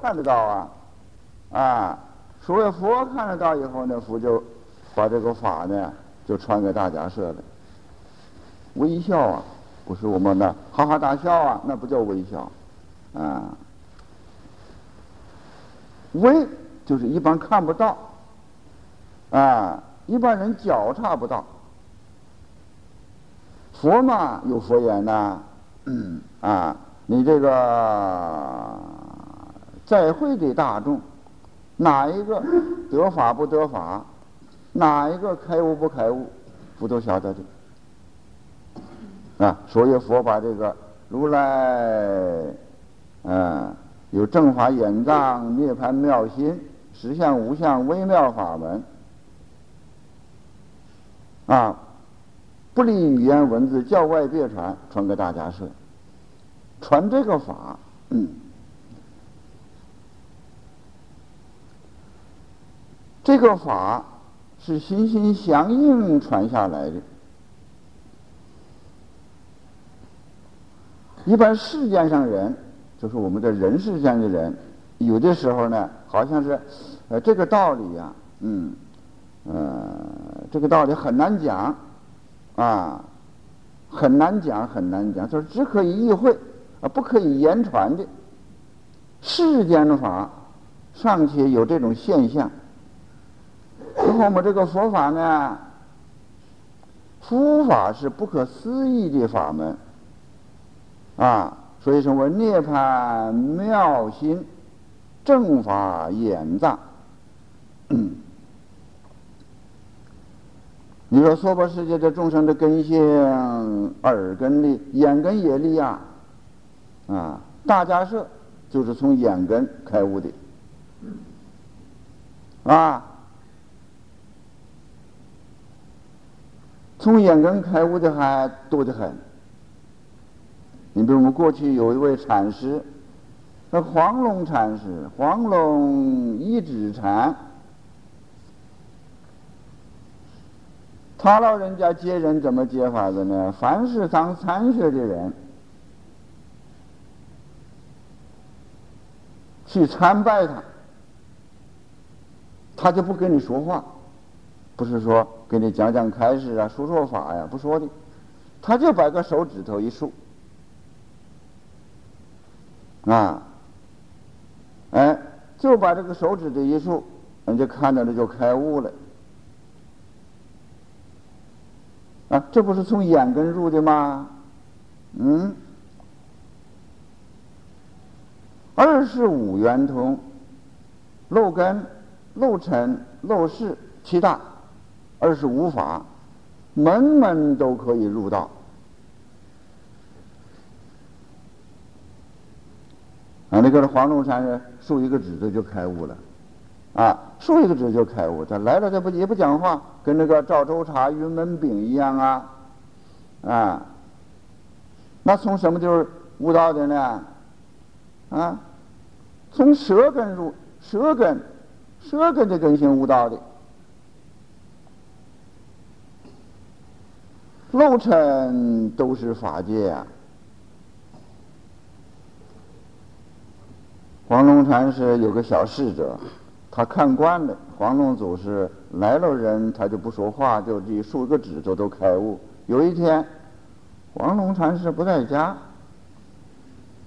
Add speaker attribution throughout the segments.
Speaker 1: 看得到啊，啊，所谓佛看得到以后呢，佛就把这个法呢就传给大家设了。微笑啊，不是我们的哈哈大笑啊，那不叫微笑，啊，微就是一般看不到，啊，一般人觉察不到。佛嘛有佛言呐，啊，你这个在会的大众，哪一个得法不得法，哪一个开悟不开悟，不都晓得的。啊，所以佛把这个如来，嗯，有正法眼藏、涅盘妙心、实相无相微妙法门，啊。不离语言文字，教外别传，传给大家说，传这个法，嗯，这个法是心心相印传下来的。一般世间上人，就是我们的人世间的人，有的时候呢，好像是，呃，这个道理呀，嗯，呃，这个道理很难讲。啊，很难讲，很难讲，就是只可以意会，啊，不可以言传的。世间的法尚且有这种现象，我们这个佛法呢，佛法是不可思议的法门，啊，所以说我涅槃妙心正法眼藏。你说娑婆世界的众生的根性，耳根利，眼根也利啊，啊，大家是就是从眼根开悟的，啊，从眼根开悟的还多得很。你比如我们过去有一位禅师，那黄龙禅师，黄龙一指禅。他老人家接人怎么接法子呢？凡是当参学的人去参拜他，他就不跟你说话，不是说给你讲讲开示啊、说说法呀，不说的，他就把个手指头一竖，啊，哎，就把这个手指头一竖，人家看到了就开悟了。啊，这不是从眼根入的吗？嗯，二十五圆通，漏根、漏尘、漏事七大，二是无法，门门都可以入道。啊，那个黄龙山人竖一个指头就开悟了。啊，竖一个指就开悟，他来了他不也不讲话，跟那个赵州茶、云门饼一样啊，啊，那从什么地儿悟道的呢？啊，从舌根入，舌根，舌根的根性悟道的，漏尘都是法界啊。黄龙禅师有个小侍者。他看惯了黄龙祖师来了人，他就不说话，就一竖个指头都开悟。有一天，黄龙禅师不在家，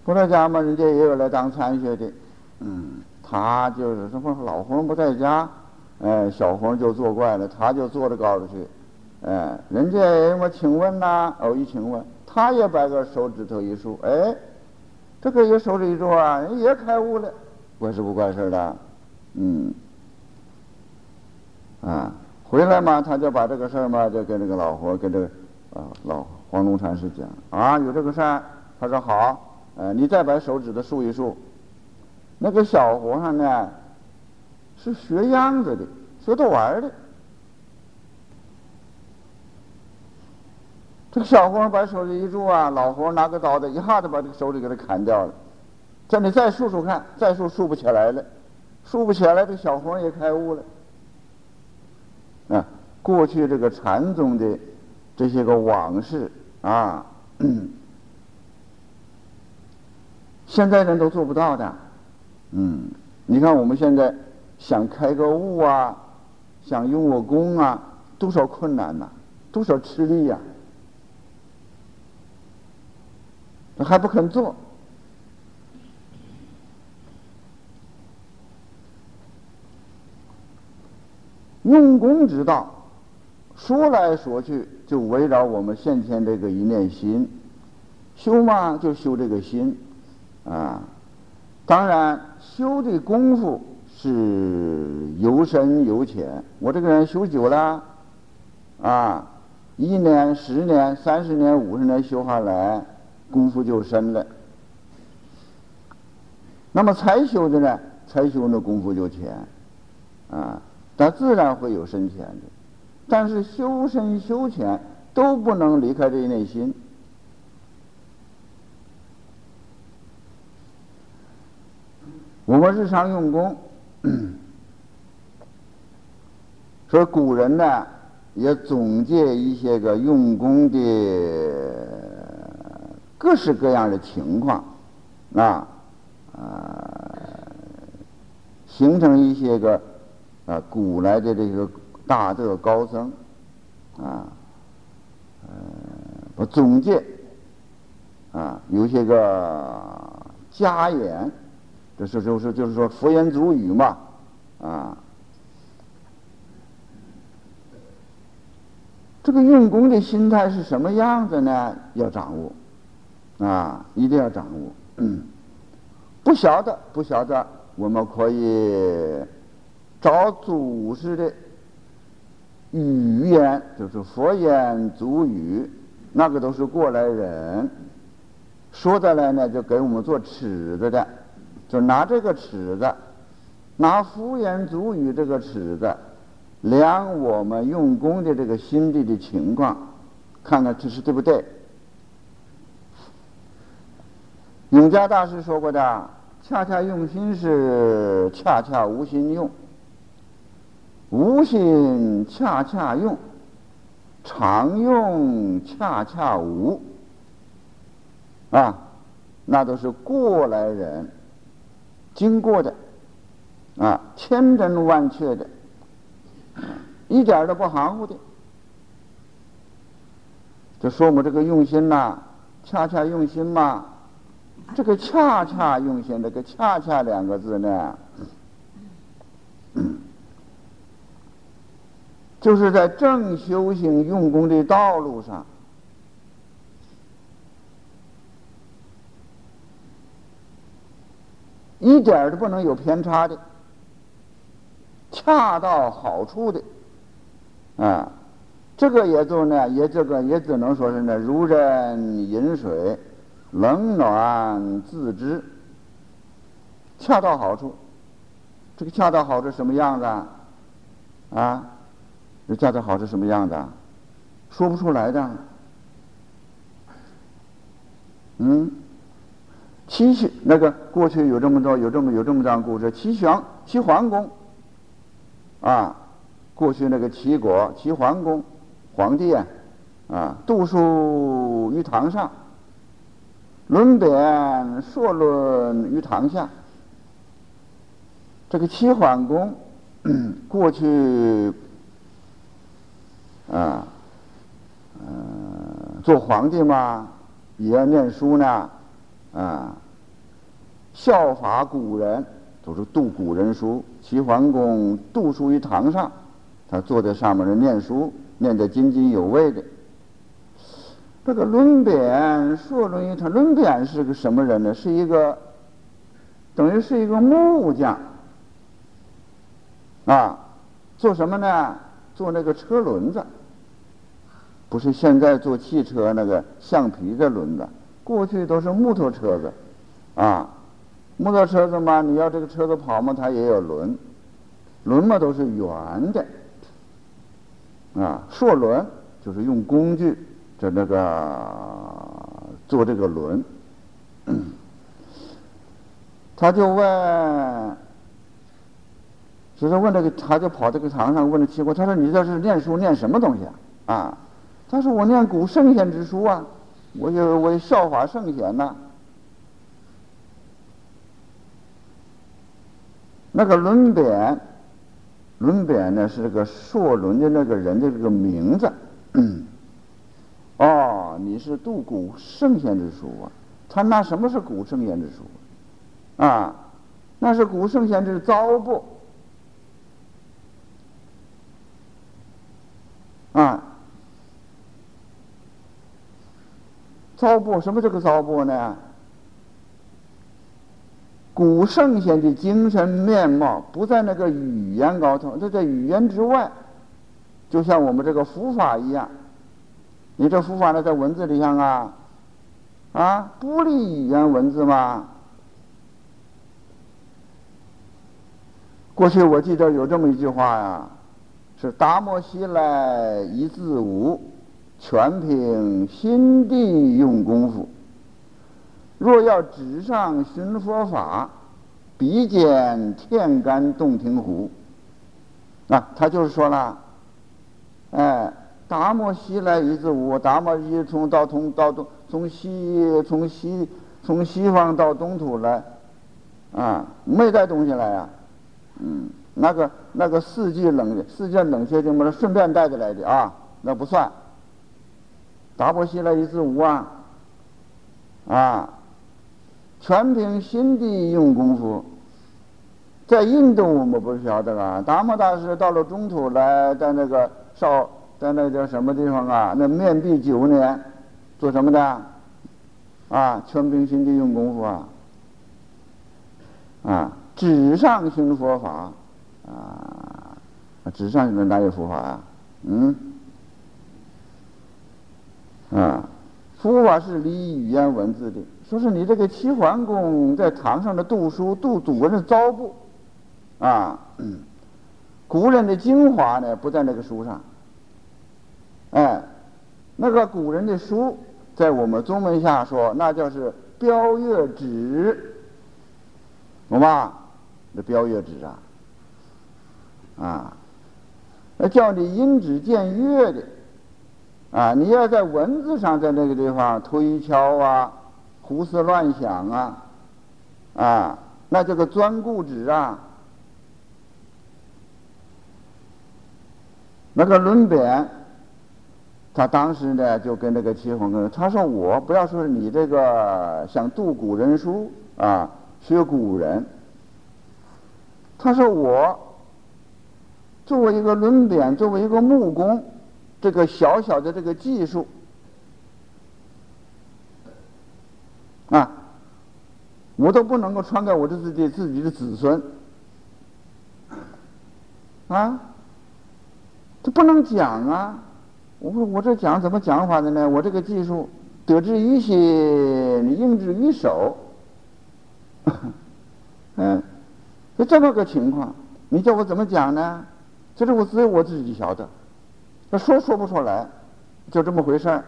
Speaker 1: 不在家嘛，人家也有来当参学的，嗯，他就是什么老黄不在家，哎，小黄就作怪了，他就坐着高头去，哎，人家我请问呐，偶一请问，他也把个手指头一竖，哎，这个也手指一竖啊，人也开悟了，怪事不怪事的。嗯，啊，回来嘛，他就把这个事儿嘛，就跟这个老活，跟这个啊老黄龙禅师讲啊，有这个事儿。他说好，呃，你再把手指头竖一竖。那个小和尚呢，是学样子的，学着玩的。这个小和尚把手指一住啊，老和尚拿个刀子，一下子把这个手指给他砍掉了。叫你再竖竖看，再竖竖不起来了。竖不起来，这个小黄也开悟了。啊，过去这个禅宗的这些个往事啊，现在人都做不到的。嗯，你看我们现在想开个悟啊，想用个功啊，多少困难呐，多少吃力呀，还不肯做。用功之道，说来说去就围绕我们现前这个一念心，修嘛就修这个心，啊，当然修的功夫是由深由浅。我这个人修久了，啊，一年、十年、三十年、五十年修下来，功夫就深了。那么才修的呢，才修的功夫就浅，啊。他自然会有深浅的，但是修身修浅都不能离开这一内心。我们日常用功，说古人呢也总结一些个用功的各式各样的情况，啊啊，形成一些个。啊，古来的这个大德高僧，啊，呃，总结，啊，有些个家言，这是就是就是说佛言俗语嘛，啊，这个用功的心态是什么样子呢？要掌握，啊，一定要掌握。嗯，不晓得，不晓得，我们可以。找祖师的语言，就是佛言祖语，那个都是过来人说的来呢，就给我们做尺子的，就拿这个尺子，拿佛言祖语这个尺子，量我们用功的这个心地的情况，看看这是对不对。永嘉大师说过的，恰恰用心是恰恰无心用。无心恰恰用，常用恰恰无，啊，那都是过来人经过的，啊，千真万确的，一点都不含糊的。就说我这个用心呐，恰恰用心嘛，这个恰恰用心，这个恰恰两个字呢。就是在正修行用功的道路上，一点都不能有偏差的，恰到好处的，啊，这个也就呢，也这个也只能说是呢，如人饮水，冷暖自知，恰到好处。这个恰到好处什么样子啊？啊？这恰到好处什么样的？说不出来的。嗯，齐宣那个过去有这么多，有这么有这么段故事。齐宣齐桓公啊，过去那个齐国齐桓公皇帝啊，啊，读书于堂上，论辩说论于堂下。这个齐桓公过去。啊，嗯，做皇帝嘛，也要念书呢，啊，效法古人，就是读古人书。齐桓公读书于堂上，他坐在上面的念书，念得津津有味的。这个论辩说论于他，论辩是个什么人呢？是一个，等于是一个木匠，啊，做什么呢？做那个车轮子。不是现在做汽车那个橡皮的轮子，过去都是木头车子，啊，木头车子嘛，你要这个车子跑嘛，它也有轮，轮嘛都是圆的，啊，硕轮就是用工具在那个做这个轮，他就问，就是问这个，他就跑这个堂上问了齐国，他说你这是念书念什么东西啊？啊？他说：“我念古圣贤之书啊，我就我效法圣贤呐。”那个轮扁，轮扁呢是这个硕轮的那个人的这个名字。你是渡古圣贤之书啊？他那什么是古圣贤之书？啊，那是古圣贤之糟粕。啊，糟粕什么这个糟粕呢？古圣贤的精神面貌不在那个语言高头，这在语言之外，就像我们这个佛法一样。你这佛法呢，在文字里上啊，啊，不离语言文字吗？过去我记得有这么一句话呀。是达摩西来一字无，全凭心地用功夫。若要纸上寻佛法，必见天干洞庭湖。啊，他就是说了，达摩西来一字无，达摩西从到从到东从西从西从西方到东土来，啊，没带东西来呀，嗯。那个那个四季冷四季冷却精不是顺便带着来的啊，那不算。达摩西来一字无啊，啊，全凭心地用功夫。在印度我们不晓得啊，达摩大师到了中土来，在那个少在那叫什么地方啊？那面壁九年，做什么的？啊，全凭心地用功夫啊，啊，纸上行佛法。啊，纸上能哪有佛法啊？嗯，啊，佛法是离语言文字的。说是你这个齐桓公在堂上的读书，读古人的糟粕，啊，古人的精华呢不在那个书上。哎，那个古人的书，在我们中文下说，那叫是标月纸，懂吧？那标月纸啊。啊，那叫你因指见月的，啊，你要在文字上在那个地方推敲啊，胡思乱想啊，啊，那这个钻固执啊，那个论贬，他当时呢就跟那个齐桓公，他说我不要说你这个想读古人书啊，学古人，他说我。作为一个轮扁，作为一个木工，这个小小的这个技术，啊，我都不能够传给我的自己自己的子孙，啊，这不能讲啊！我说我这讲怎么讲法的呢？我这个技术得之于心，应之于手，嗯，就这么个情况，你叫我怎么讲呢？这是我只有我自己晓得，他说说不出来，就这么回事儿。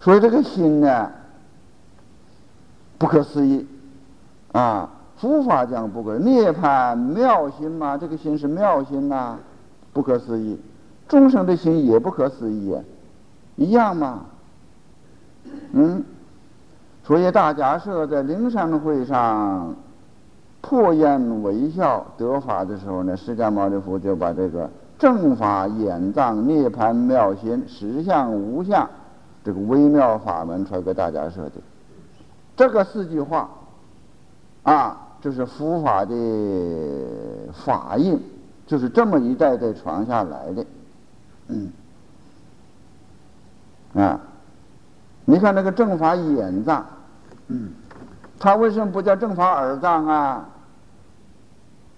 Speaker 1: 所以这个心呢，不可思议啊！佛法讲不可涅槃妙心嘛，这个心是妙心呐，不可思议。众生的心也不可思议，一样嘛，嗯。所以大家设在灵山会上破颜微笑得法的时候呢，释迦牟尼佛就把这个正法眼藏涅槃妙心实相无相这个微妙法门传给大家说的。这个四句话啊，就是佛法的法印，就是这么一代代传下来的。嗯，啊。你看那个正法眼藏，嗯，他为什么不叫正法耳藏啊？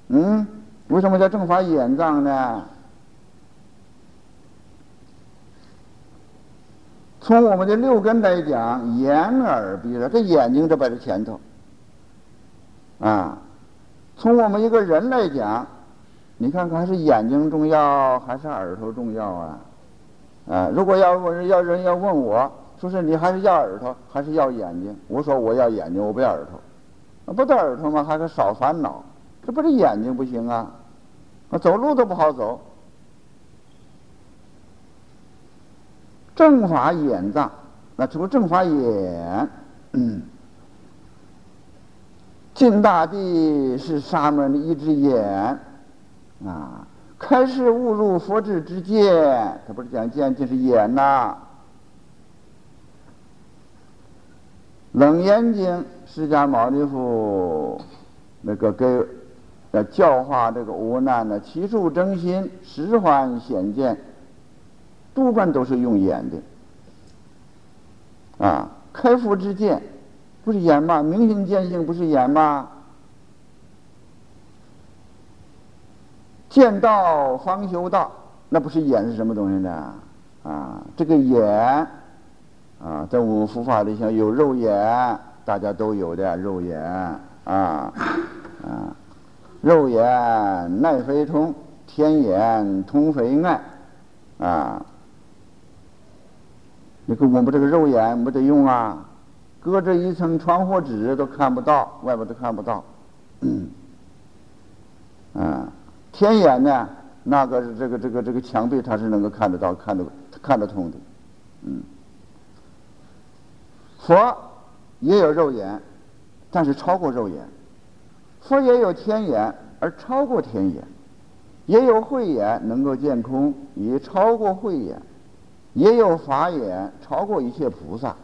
Speaker 1: 嗯，为什么叫正法眼藏呢？从我们的六根来讲，眼耳鼻舌，这眼睛就摆在前头，啊，从我们一个人来讲，你看看是眼睛重要还是耳朵重要啊？啊，如果要问要人要问我。说是你还是要耳朵，还是要眼睛？我说我要眼睛，我不要耳朵。那不得耳朵吗？还是少烦恼？这不是眼睛不行啊？啊，走路都不好走。正法眼藏，那除了正法眼。晋大帝是沙门的一只眼，啊，开示误入佛智之见，他不是讲见，就是眼呐。楞严经，释迦牟尼佛那个给呃教化这个无难的七处真心十环显见，多半都是用眼的，啊，开佛之见。不是眼吗？明心见性不是眼吗？见道方修道，那不是眼是什么东西呢？啊，这个眼啊，在我们佛法里像有肉眼，大家都有的肉眼啊啊，肉眼耐非通，天眼通非爱啊。你看我们这个肉眼没得用啊。隔着一层窗户纸都看不到，外边都看不到。嗯，天眼呢？那个是这个这个这个墙壁，它是能够看得到、看得看得通的。嗯，佛也有肉眼，但是超过肉眼；佛也有天眼，而超过天眼；也有慧眼，能够见空，也超过慧眼；也有法眼，超过一切菩萨。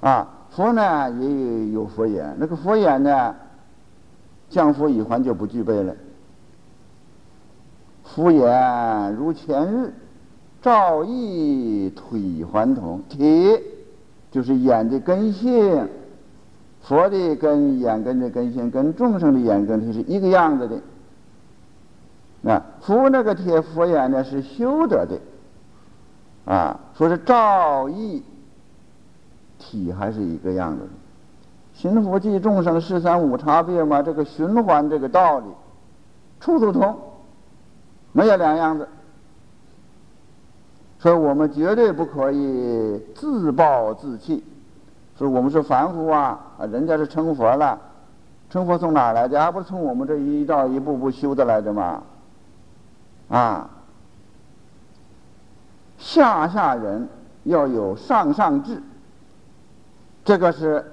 Speaker 1: 啊。佛呢也有佛眼，那个佛眼呢，降佛一环就不具备了。佛眼如前日，照义腿还同。体就是眼的根性，佛的跟眼根的根性跟众生的眼根是一个样子的。那佛那个铁佛眼呢是修得的，啊，说是照义。体还是一个样子的，心佛即众生十三五差别嘛，这个循环这个道理，处处通，没有两样子。所以我们绝对不可以自暴自弃，说我们是凡夫啊，人家是成佛了，成佛从哪来的？还不是从我们这一道一步步修的来的吗？啊，下下人要有上上智。这个是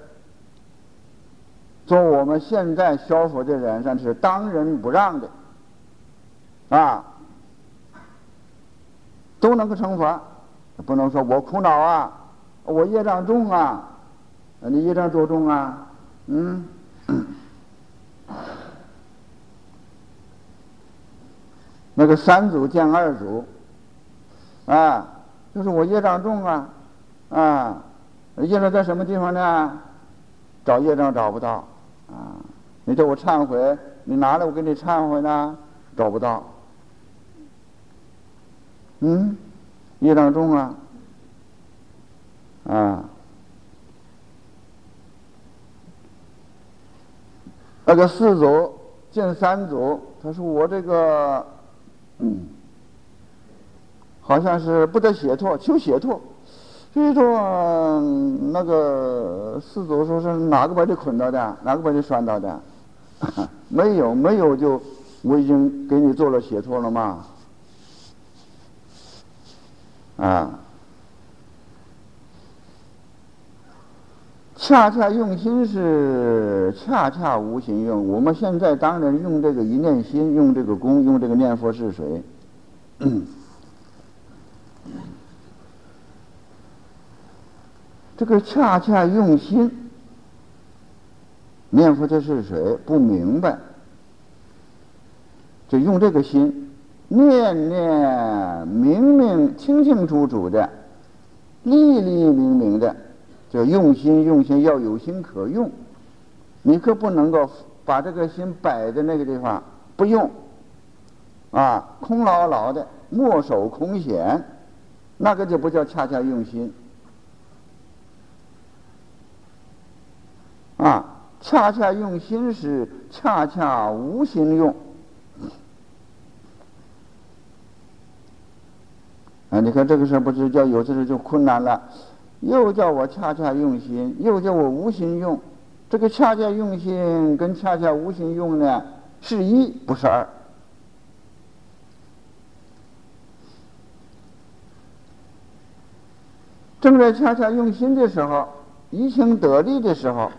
Speaker 1: 做我们现在消佛的人上是当仁不让的，啊，都能够成佛，不能说我苦恼啊，我业障重啊，你业障多重啊？嗯，那个三组见二组，啊，就是我业障重啊，啊。业障在什么地方呢？找业障找不到，啊！你叫我忏悔，你拿来我给你忏悔呢？找不到。嗯，业障重啊，啊！那个四组见三组，他说我这个，嗯，好像是不得解脱，求解脱。所以说那个四祖说是哪个把你捆到的？哪个把你拴到的？没有，没有，就我已经给你做了解脱了嘛。啊，恰恰用心是恰恰无形用。我们现在当然用这个一念心，用这个功，用这个念佛是谁？这个恰恰用心念佛的是谁？不明白，就用这个心念念明明清清楚楚的，利利明明的，就用心用心要有心可用，你可不能够把这个心摆在那个地方不用，啊，空牢牢的墨守空闲，那个就不叫恰恰用心。啊，恰恰用心时恰恰无心用。啊，你看这个事不是叫有的时候就困难了，又叫我恰恰用心，又叫我无心用。这个恰恰用心跟恰恰无心用呢，是一不是二。正在恰恰用心的时候，移情得力的时候，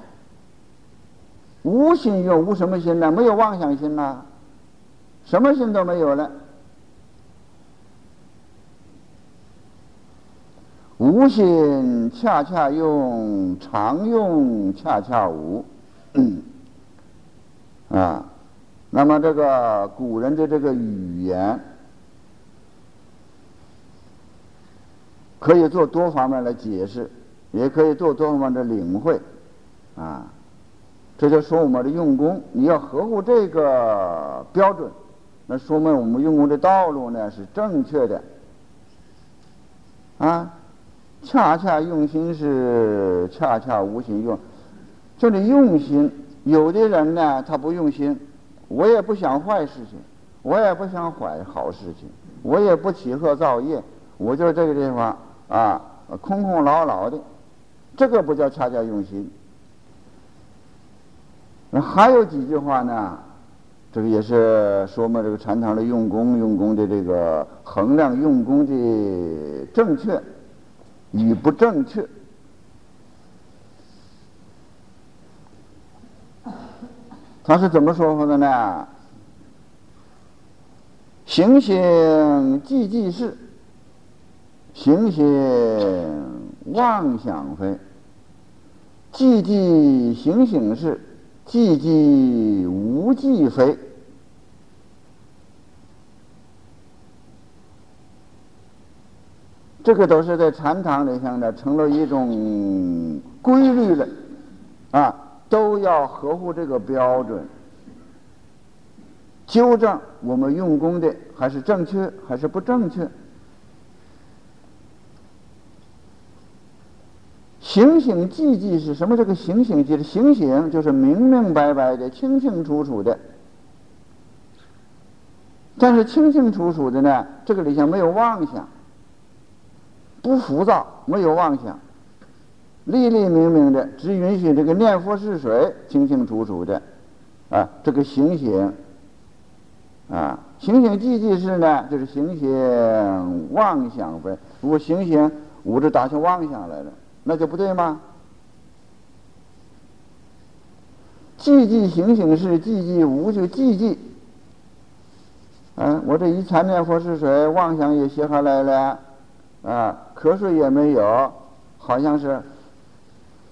Speaker 1: 无心用，无什么心呢？没有妄想心呐，什么心都没有了。无心恰恰用，常用恰恰无。啊，那么这个古人的这个语言，可以做多方面来解释，也可以做多方面的领会。啊，这就说我们的用功，你要合乎这个标准，那说明我们用功的道路呢是正确的。啊。恰恰用心是恰恰无心用，就你用心。有的人呢，他不用心，我也不想坏事情，我也不想坏好事情，我也不起恶造业，我就这个地方啊，空空老老的，这个不叫恰恰用心。那还有几句话呢？这个也是说嘛这个禅堂的用功，用功的这个衡量用功的正确。与不正确，他是怎么说法的呢？行行寂寂事，行行妄想非；寂寂行行事，寂寂无寂非。这个都是在禅堂里向的，成了一种规律了，啊，都要合乎这个标准，纠正我们用功的还是正确还是不正确。醒醒寂寂是什么？这个醒醒即是醒醒，就是明明白白的、清清楚楚的。但是清清楚楚的呢，这个里向没有妄想。不浮躁，没有妄想，利利明明的，只允许这个念佛是水，清清楚楚的，啊，这个行行，啊，行行寂寂是呢，就是行行妄想呗。如果行行捂着打起妄想来了，那就不对吗？寂寂行行是寂寂无就寂寂，嗯，我这一禅念佛是谁，妄想也歇下来了。啊，瞌睡也没有，好像是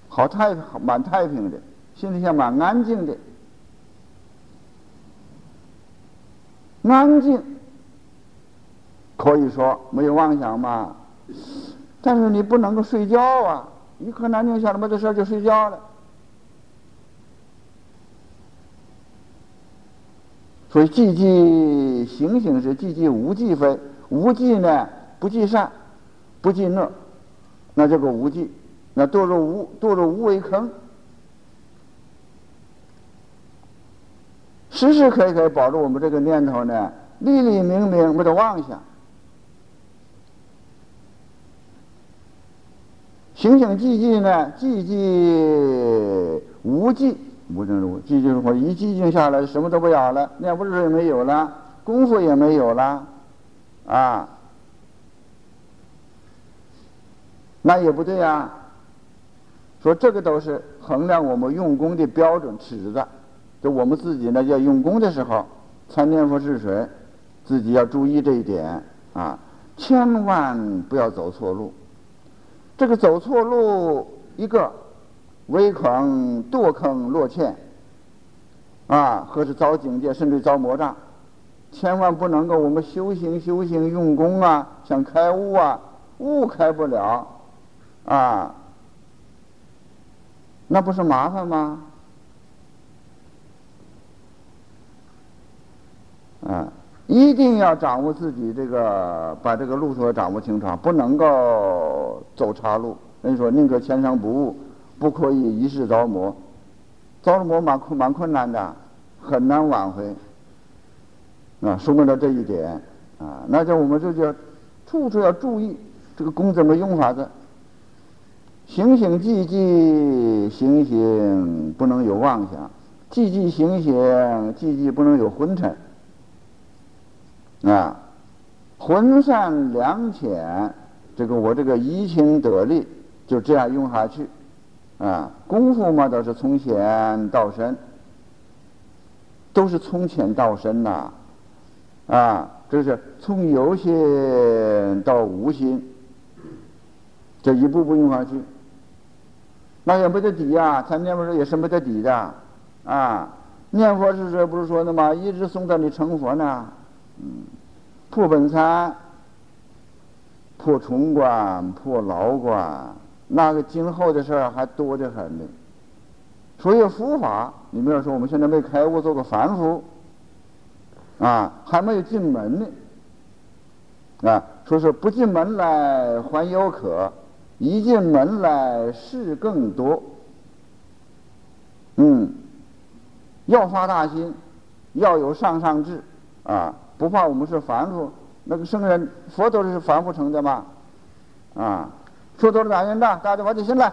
Speaker 1: 好太蛮太平的，心里像蛮安静的，安静可以说没有妄想嘛，但是你不能够睡觉啊，一颗南京下来没这事就睡觉了，所以寂寂醒醒是寂寂无寂非，无寂呢不寂善。不进那，那叫个无忌，那堕入无堕入无为坑，时时刻刻保住我们这个念头呢，立立明明没得妄想，醒醒寂寂呢，寂寂无寂，无正无寂就是说一寂静下来什么都不要了，念不是也没有了，功夫也没有了，啊。那也不对呀，说这个都是衡量我们用功的标准尺子，就我们自己呢要用功的时候，参念佛是谁，自己要注意这一点啊，千万不要走错路。这个走错路，一个围坑、堕坑、落陷，啊，或是遭警戒，甚至遭魔障，千万不能够我们修行、修行、用功啊，想开悟啊，悟开不了。啊，那不是麻烦吗？啊，一定要掌握自己这个，把这个路途掌握清楚，不能够走岔路。人说宁可前程不误，不可以一世着魔。着了魔蛮困蛮困难的，很难挽回。啊，说明了这一点啊，那就我们就叫处处要注意这个功怎么用法子。醒醒寂寂，醒醒不能有妄想；寂寂醒醒，寂寂不能有昏沉。啊，浑善良浅，这个我这个移情得力就这样用下去，啊，功夫嘛都是从浅到深，都是从浅到深呐，啊，这是从有心到无心，这一步步用下去，那也没得底呀，咱念佛时也是没得底的，啊，念佛是这不是说的吗？一直送到你成佛呢，嗯，破本参。破重关，破牢关，那个今后的事儿还多得很呢。所以佛法，你比如说我们现在没开悟，做个凡夫，啊，还没有进门呢，啊，说是不进门来还有可，一进门来事更多。嗯，要发大心，要有上上志，啊，不怕我们是凡夫。那个圣人佛都是凡夫成的嘛，啊，说多了感恩的？大家把起心来。